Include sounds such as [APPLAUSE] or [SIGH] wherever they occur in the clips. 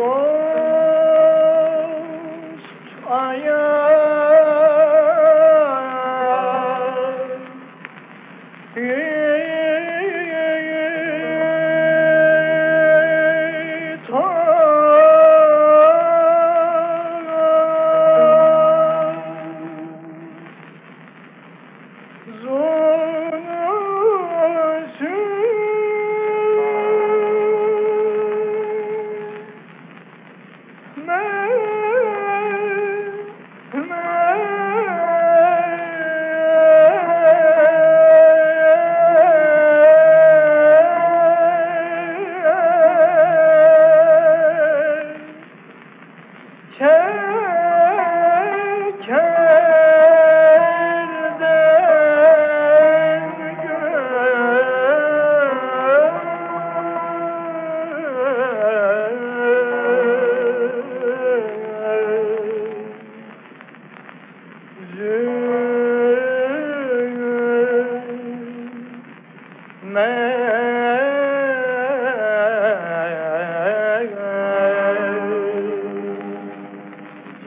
Dost Çekerden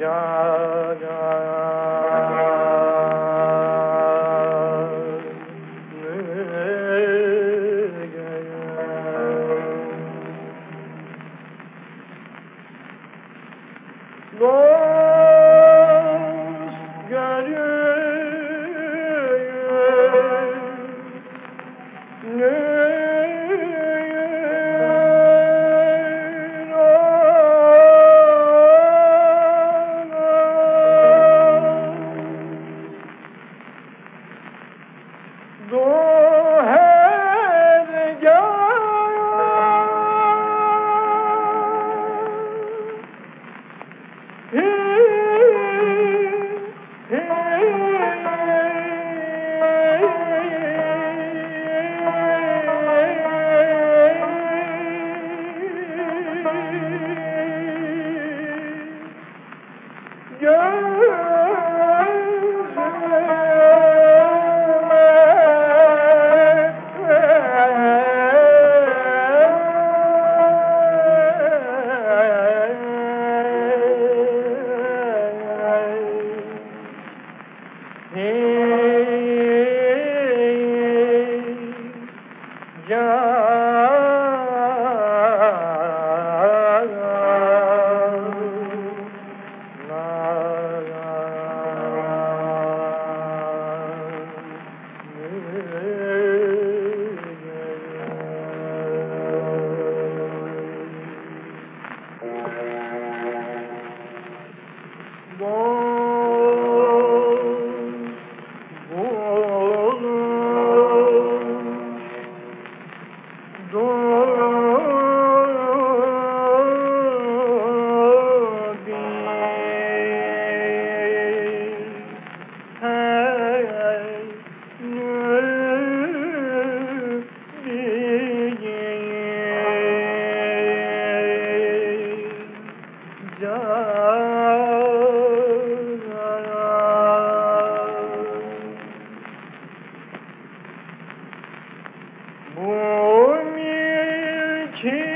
Go! Yeah. [LAUGHS] 我面前。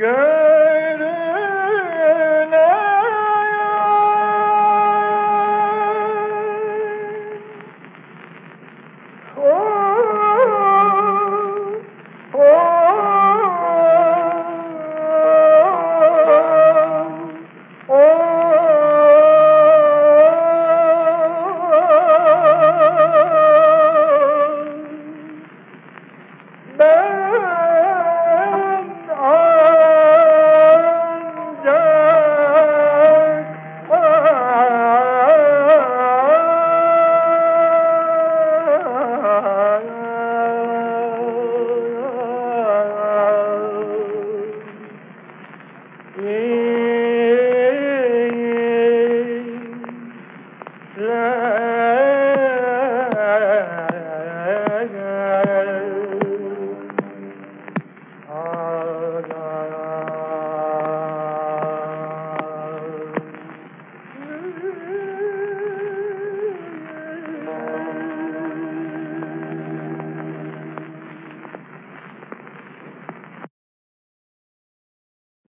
good.